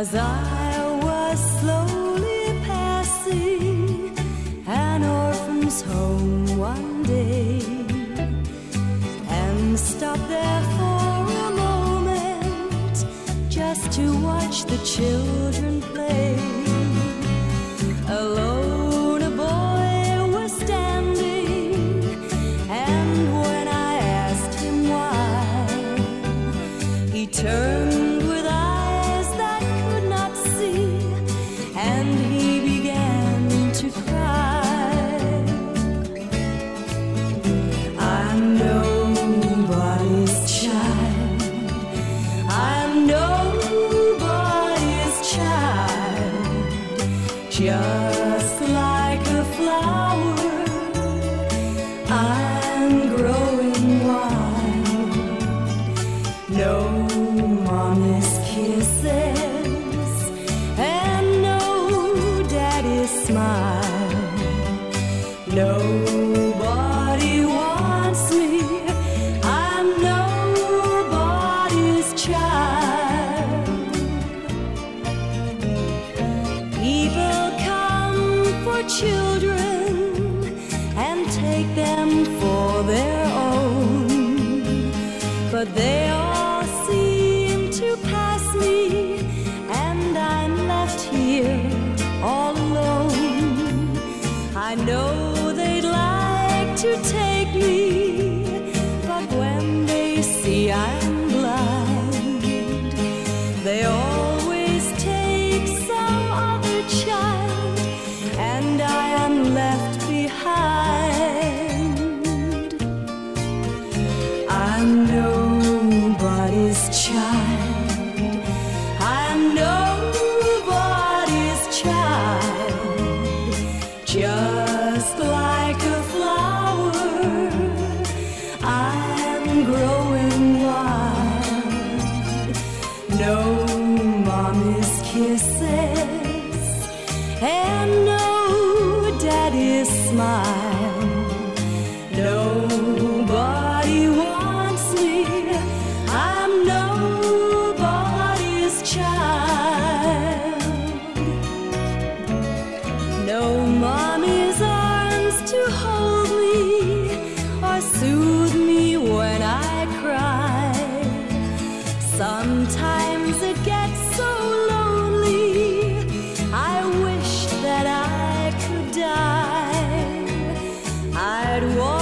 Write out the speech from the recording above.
As I was slowly passing an orphan's home one day and stopped there for a moment just to watch the children play. Alone, Just like a flower, I'm growing wild. No mommy's kisses and no daddy's smile. Nobody wants me. I'm nobody's child. Take them for their own, but they all seem to pass me, and I'm left here all alone. I know they'd like to take me, I'm nobody's child. I'm nobody's child. Just like a flower, I'm growing wild. No mommy's kisses and no daddy's smile. Child. No mommy's arms to hold me or soothe me when I cry. Sometimes it gets so lonely. I wish that I could die. I'd walk